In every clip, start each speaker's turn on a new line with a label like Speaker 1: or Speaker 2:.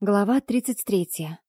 Speaker 1: Глава 33.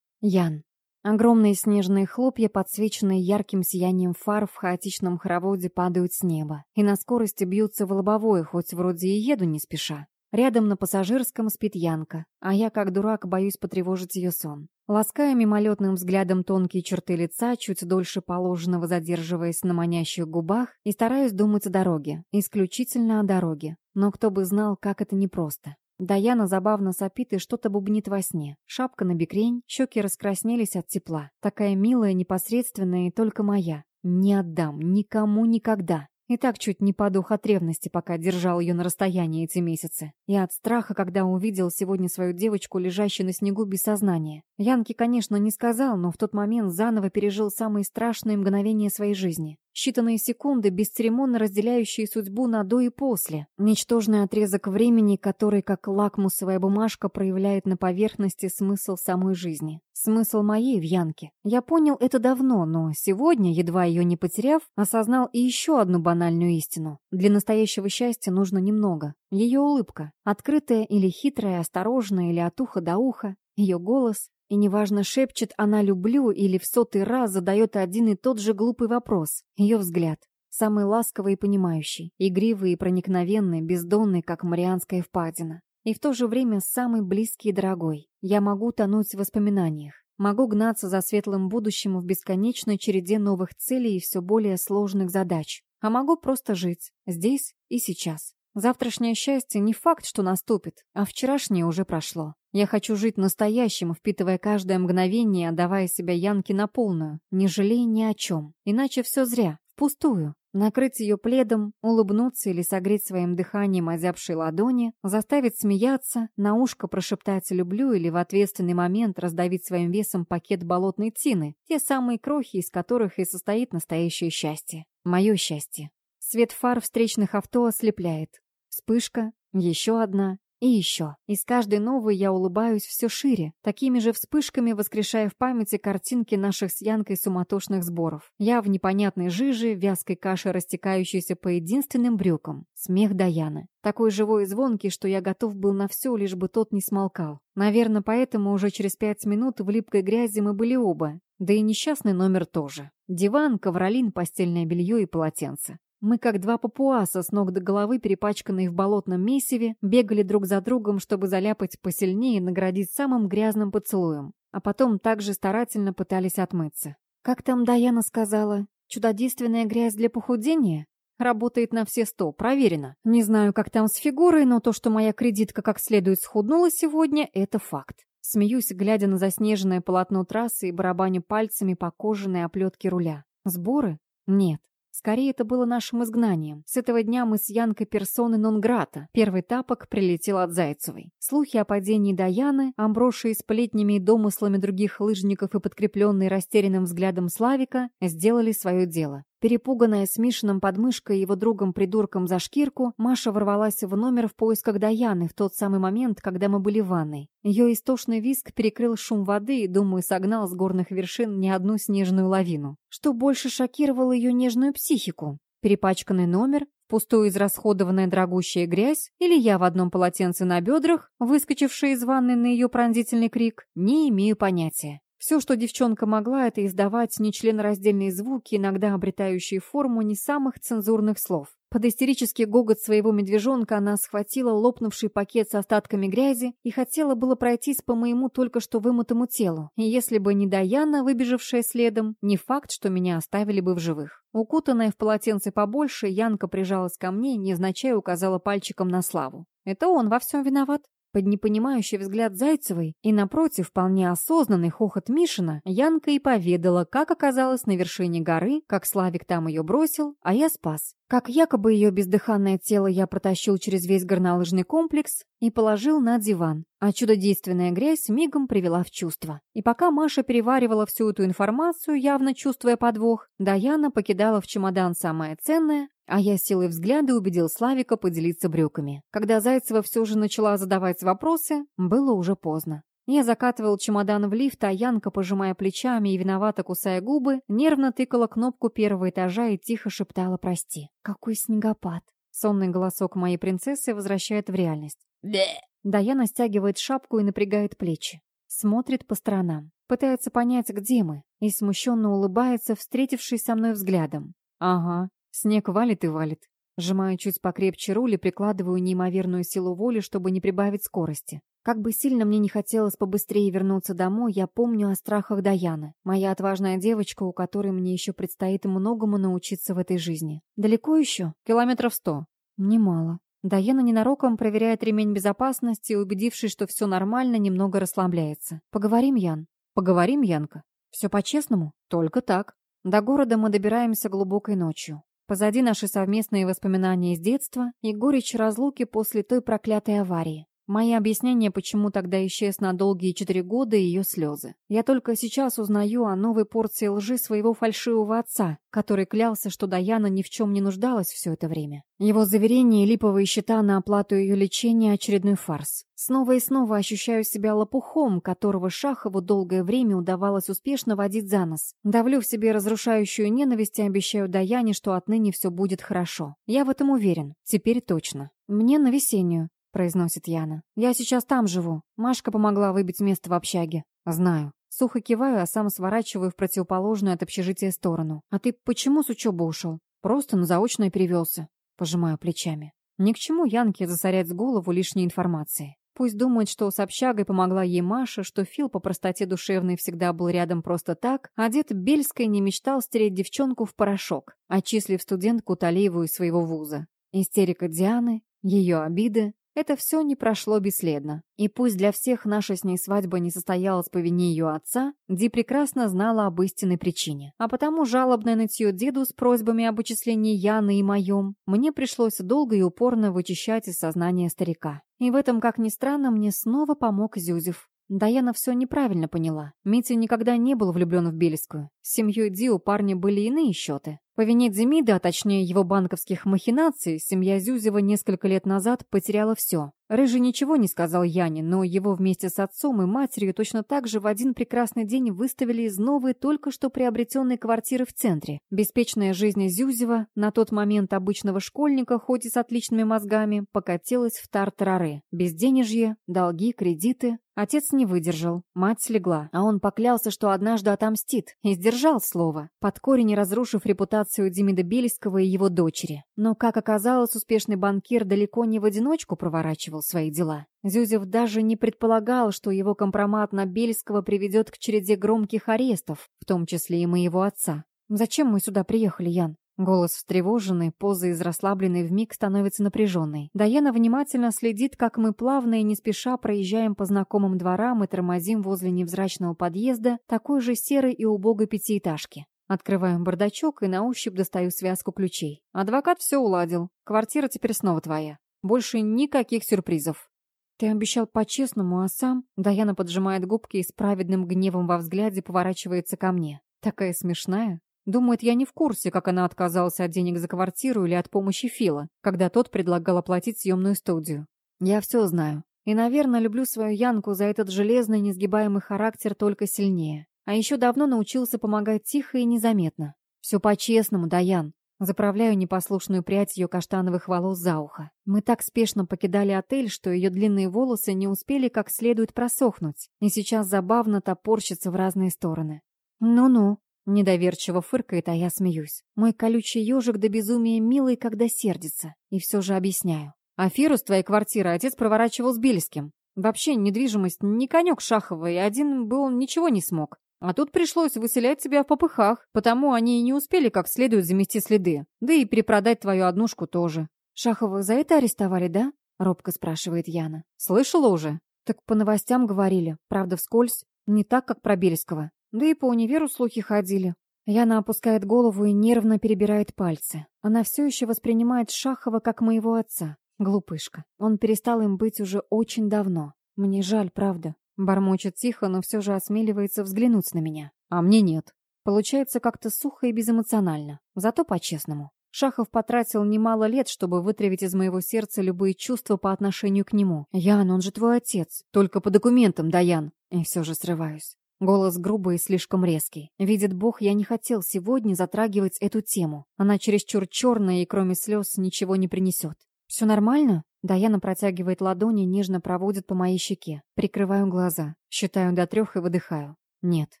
Speaker 1: Ян. Огромные снежные хлопья, подсвеченные ярким сиянием фар в хаотичном хороводе, падают с неба. И на скорости бьются в лобовое, хоть вроде и еду не спеша. Рядом на пассажирском спит Янка, а я, как дурак, боюсь потревожить ее сон. Лаская мимолетным взглядом тонкие черты лица, чуть дольше положенного задерживаясь на манящих губах, и стараюсь думать о дороге, исключительно о дороге. Но кто бы знал, как это непросто. Даяна забавно сопит и что-то бубнит во сне. Шапка на бекрень, щеки раскраснелись от тепла. Такая милая, непосредственная и только моя. Не отдам, никому никогда. И так чуть не подух от ревности, пока держал ее на расстоянии эти месяцы. И от страха, когда увидел сегодня свою девочку, лежащую на снегу без сознания. Янке, конечно, не сказал, но в тот момент заново пережил самые страшные мгновения своей жизни. Считанные секунды, бесцеремонно разделяющие судьбу на до и после. Ничтожный отрезок времени, который, как лакмусовая бумажка, проявляет на поверхности смысл самой жизни. Смысл моей в Янке. Я понял это давно, но сегодня, едва ее не потеряв, осознал и еще одну банальную истину. Для настоящего счастья нужно немного. Ее улыбка. Открытая или хитрая, осторожная или от уха до уха. Ее голос, и неважно, шепчет она «люблю» или в сотый раз задает один и тот же глупый вопрос. Ее взгляд. Самый ласковый и понимающий, игривый и проникновенный, бездонный, как Марианская впадина. И в то же время самый близкий и дорогой. Я могу тонуть в воспоминаниях. Могу гнаться за светлым будущим в бесконечной череде новых целей и все более сложных задач. А могу просто жить. Здесь и сейчас. Завтрашнее счастье не факт, что наступит, а вчерашнее уже прошло. Я хочу жить настоящим, впитывая каждое мгновение, отдавая себя Янке на полную, не жалея ни о чем. Иначе все зря, впустую. Накрыть ее пледом, улыбнуться или согреть своим дыханием озябшей ладони, заставить смеяться, на ушко прошептать «люблю» или в ответственный момент раздавить своим весом пакет болотной тины, те самые крохи, из которых и состоит настоящее счастье. Мое счастье. Свет фар встречных авто ослепляет. Вспышка, еще одна, и еще. И с каждой новой я улыбаюсь все шире, такими же вспышками воскрешая в памяти картинки наших с Янкой суматошных сборов. Я в непонятной жиже, вязкой каше, растекающейся по единственным брюкам. Смех Даяны. Такой живой и звонкий, что я готов был на все, лишь бы тот не смолкал. Наверное, поэтому уже через пять минут в липкой грязи мы были оба. Да и несчастный номер тоже. Диван, ковролин, постельное белье и полотенце. Мы, как два папуаса, с ног до головы, перепачканные в болотном месиве, бегали друг за другом, чтобы заляпать посильнее и наградить самым грязным поцелуем. А потом также старательно пытались отмыться. Как там Даяна сказала? Чудодейственная грязь для похудения? Работает на все сто, проверено. Не знаю, как там с фигурой, но то, что моя кредитка как следует схуднула сегодня, это факт. Смеюсь, глядя на заснеженное полотно трассы и барабаню пальцами по кожаной оплетке руля. Сборы? Нет. Скорее, это было нашим изгнанием. С этого дня мы с Янкой персоны нон-грата. Первый тапок прилетел от Зайцевой. Слухи о падении Даяны, обросшие сплетнями и домыслами других лыжников и подкрепленные растерянным взглядом Славика, сделали свое дело. Перепуганная с подмышкой и его другом-придурком за шкирку, Маша ворвалась в номер в поисках Даяны в тот самый момент, когда мы были в ванной. Ее истошный визг перекрыл шум воды и, думаю, согнал с горных вершин не одну снежную лавину. Что больше шокировало ее нежную психику? Перепачканный номер, пустую израсходованная дорогущая грязь или я в одном полотенце на бедрах, выскочившая из ванны на ее пронзительный крик, не имею понятия. Все, что девчонка могла, это издавать нечленораздельные звуки, иногда обретающие форму не самых цензурных слов. Под истерический гогот своего медвежонка она схватила лопнувший пакет с остатками грязи и хотела было пройтись по моему только что вымытому телу. И если бы не Даяна, выбежавшая следом, не факт, что меня оставили бы в живых. Укутанная в полотенце побольше, Янка прижалась ко мне невзначай указала пальчиком на Славу. Это он во всем виноват. Под непонимающий взгляд Зайцевой и, напротив, вполне осознанный хохот Мишина, Янка и поведала, как оказалась на вершине горы, как Славик там ее бросил, а я спас. Как якобы ее бездыханное тело я протащил через весь горнолыжный комплекс и положил на диван, а чудодейственная грязь мигом привела в чувство. И пока Маша переваривала всю эту информацию, явно чувствуя подвох, Даяна покидала в чемодан самое ценное, а я силой взгляда убедил Славика поделиться брюками. Когда Зайцева все же начала задавать вопросы, было уже поздно. Я закатывал чемодан в лифт, а Янка, пожимая плечами и виновато кусая губы, нервно тыкала кнопку первого этажа и тихо шептала «Прости». «Какой снегопад!» Сонный голосок моей принцессы возвращает в реальность.
Speaker 2: «Бе!»
Speaker 1: Даяна стягивает шапку и напрягает плечи. Смотрит по сторонам. Пытается понять, где мы. И смущенно улыбается, встретившись со мной взглядом. Ага, снег валит и валит. Сжимаю чуть покрепче руль и прикладываю неимоверную силу воли, чтобы не прибавить скорости. Как бы сильно мне не хотелось побыстрее вернуться домой, я помню о страхах Даяны. Моя отважная девочка, у которой мне еще предстоит многому научиться в этой жизни. Далеко еще? Километров сто. Немало. Даяна ненароком проверяет ремень безопасности убедившись, что все нормально, немного расслабляется. Поговорим, Ян? Поговорим, Янка? Все по-честному? Только так. До города мы добираемся глубокой ночью. Позади наши совместные воспоминания из детства и горечь разлуки после той проклятой аварии. Мои объяснения, почему тогда исчез на долгие четыре года ее слезы. Я только сейчас узнаю о новой порции лжи своего фальшивого отца, который клялся, что Даяна ни в чем не нуждалась все это время. Его заверения и липовые счета на оплату ее лечения – очередной фарс. Снова и снова ощущаю себя лопухом, которого Шахову долгое время удавалось успешно водить за нос. Давлю в себе разрушающую ненависть и обещаю Даяне, что отныне все будет хорошо. Я в этом уверен. Теперь точно. Мне на весеннюю. — произносит Яна. «Я сейчас там живу. Машка помогла выбить место в общаге». «Знаю». Сухо киваю, а сам сворачиваю в противоположную от общежития сторону. «А ты почему с учебы ушел?» «Просто на заочное перевелся». Пожимаю плечами. Ни к чему Янке засорять с голову лишней информации. Пусть думает, что с общагой помогла ей Маша, что Фил по простоте душевной всегда был рядом просто так, а дед Бельской не мечтал стереть девчонку в порошок, отчислив студентку Талиеву из своего вуза. Истерика Дианы, ее обиды, это все не прошло бесследно. И пусть для всех наша с ней свадьба не состоялась по вине ее отца, Ди прекрасно знала об истинной причине. А потому жалобное нытье деду с просьбами об учислении Яны и моем мне пришлось долго и упорно вычищать из сознания старика. И в этом, как ни странно, мне снова помог Зюзев. Даяна все неправильно поняла. Митя никогда не был влюблен в Бельскую. С семьей Ди у парня были иные счеты. По вине Демида, а точнее его банковских махинаций, семья Зюзева несколько лет назад потеряла все. Рыжий ничего не сказал Яне, но его вместе с отцом и матерью точно так же в один прекрасный день выставили из новой, только что приобретенной квартиры в центре. Беспечная жизнь Зюзева, на тот момент обычного школьника, хоть и с отличными мозгами, покатилась в тартарары. Безденежье, долги, кредиты. Отец не выдержал, мать слегла, а он поклялся, что однажды отомстит, и сдержал слово, под корень разрушив репутацию Демида Бельского и его дочери. Но, как оказалось, успешный банкир далеко не в одиночку проворачивал свои дела. Зюзев даже не предполагал, что его компромат на Бельского приведет к череде громких арестов, в том числе и моего отца. «Зачем мы сюда приехали, Ян?» Голос встревоженный, поза из расслабленной вмиг становится напряженной. Даяна внимательно следит, как мы плавно и не спеша проезжаем по знакомым дворам и тормозим возле невзрачного подъезда такой же серой и убогой пятиэтажки. Открываем бардачок и на ощупь достаю связку ключей. Адвокат все уладил. Квартира теперь снова твоя. Больше никаких сюрпризов. Ты обещал по-честному, а сам... Даяна поджимает губки и с праведным гневом во взгляде поворачивается ко мне. Такая смешная. Думает, я не в курсе, как она отказалась от денег за квартиру или от помощи Фила, когда тот предлагал оплатить съемную студию. Я все знаю. И, наверное, люблю свою Янку за этот железный, несгибаемый характер только сильнее. А еще давно научился помогать тихо и незаметно. Все по-честному, Даян. Заправляю непослушную прядь ее каштановых волос за ухо. Мы так спешно покидали отель, что ее длинные волосы не успели как следует просохнуть, и сейчас забавно топорщится в разные стороны. «Ну-ну», — недоверчиво фыркает, а я смеюсь. Мой колючий ежик до безумия милый, когда сердится, и все же объясняю. Аферу с твоей квартиры отец проворачивал с Бельским. Вообще, недвижимость не конек Шахова, один бы он ничего не смог. А тут пришлось выселять тебя в попыхах, потому они и не успели как следует замести следы. Да и перепродать твою однушку тоже. Шахова за это арестовали, да? Робко спрашивает Яна. Слышала уже? Так по новостям говорили. Правда, вскользь. Не так, как про Бельского. Да и по универу слухи ходили. Яна опускает голову и нервно перебирает пальцы. Она все еще воспринимает Шахова как моего отца. Глупышка. Он перестал им быть уже очень давно. Мне жаль, правда. Бормочет тихо, но все же осмеливается взглянуть на меня. А мне нет. Получается как-то сухо и безэмоционально. Зато по-честному. Шахов потратил немало лет, чтобы вытравить из моего сердца любые чувства по отношению к нему. «Ян, он же твой отец. Только по документам, Даян». И все же срываюсь. Голос грубый и слишком резкий. Видит Бог, я не хотел сегодня затрагивать эту тему. Она чересчур черная и кроме слез ничего не принесет. «Все нормально?» Даяна протягивает ладони, нежно проводит по моей щеке. Прикрываю глаза, считаю до трех и выдыхаю. Нет,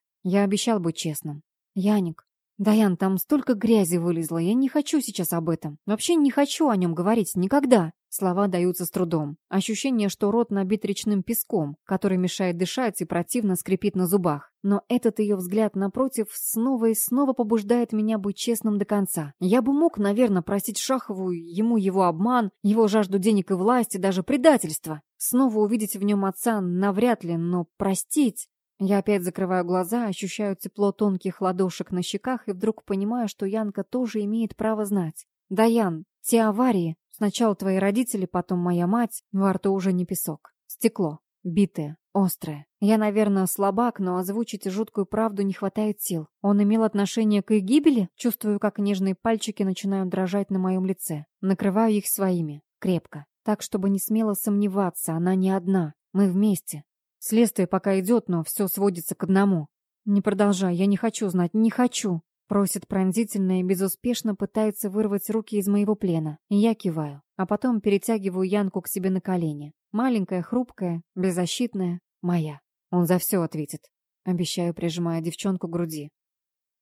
Speaker 1: я обещал быть честным. Яник, Даян, там столько грязи вылезло, я не хочу сейчас об этом. Вообще не хочу о нем говорить никогда. Слова даются с трудом. Ощущение, что рот набит речным песком, который мешает дышать и противно скрипит на зубах. Но этот ее взгляд напротив снова и снова побуждает меня быть честным до конца. Я бы мог, наверное, простить Шахову, ему его обман, его жажду денег и власти, даже предательство. Снова увидеть в нем отца навряд ли, но простить... Я опять закрываю глаза, ощущаю тепло тонких ладошек на щеках и вдруг понимаю, что Янка тоже имеет право знать. Да, Ян, те аварии, Сначала твои родители, потом моя мать. Во рту уже не песок. Стекло. Битое. Острое. Я, наверное, слабак, но озвучить жуткую правду не хватает сил. Он имел отношение к их гибели? Чувствую, как нежные пальчики начинают дрожать на моем лице. Накрываю их своими. Крепко. Так, чтобы не смело сомневаться, она не одна. Мы вместе. Следствие пока идет, но все сводится к одному. Не продолжай, я не хочу знать, не хочу. Просит пронзительно и безуспешно пытается вырвать руки из моего плена. Я киваю, а потом перетягиваю Янку к себе на колени. Маленькая, хрупкая, беззащитная, моя. Он за все ответит. Обещаю, прижимая девчонку к груди.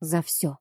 Speaker 1: За все.